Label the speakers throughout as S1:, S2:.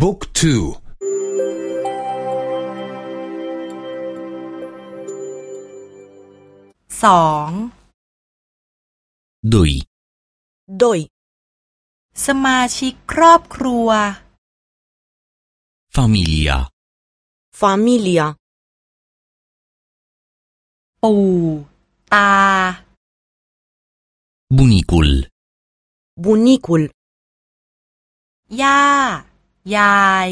S1: บุ๊กทูสองดุย
S2: ดุยสมาชิกครอบครัวฟามิเลียฟามิเลียปูตาบุนิคุลบุนิคุลยายาย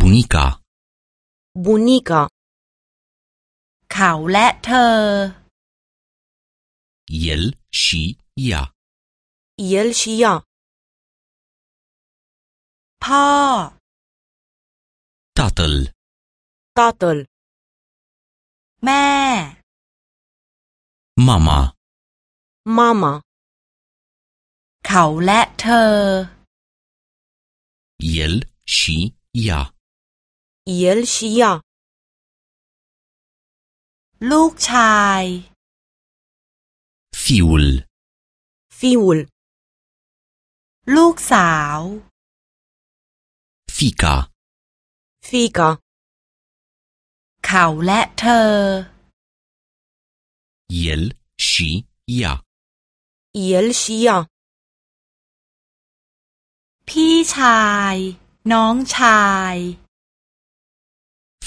S2: บุนิกาบุนิกาเขาและเธอ
S1: เยลชียา
S2: เยลชียาพ่อตาตลตาตลแม่มามามามาเขาและเธอ
S1: El și ea.
S2: El și ea. ลูกชาย Fiul. Fiul. ลูกสาว Fica. Fica. เขาและเธอ
S1: El și ea.
S2: El și ea. ่ชาย น้องชาย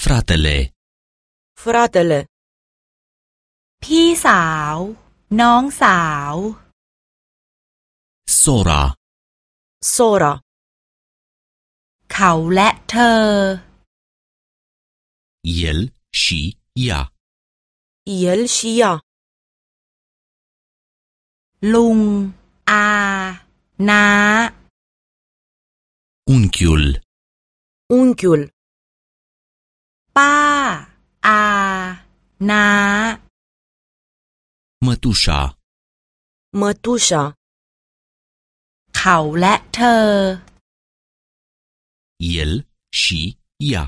S2: ฟราเตเลฟราเตเลพี่สาว น้องสาวโซราโซราเขาและเธอ
S1: เยลชียา
S2: เยลชียาลุง อานาคุลอุนคุลป้า อานามาตุชามาตุชาเขาและเธอ
S1: เยลชียา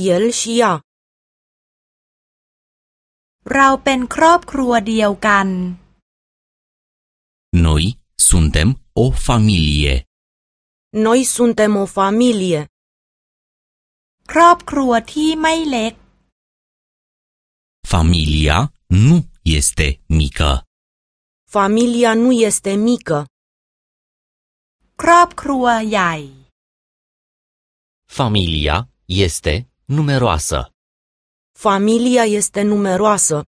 S2: เยลชียาเราเป็นครอบครัวเดียวกัน
S1: Noi suntem o familie.
S2: Noi suntem o familie.
S1: Familia nu este mică.
S2: Familia nu este mică. ครอบครัวใหญ่
S1: Familia este numeroasă.
S2: Familia este numeroasă.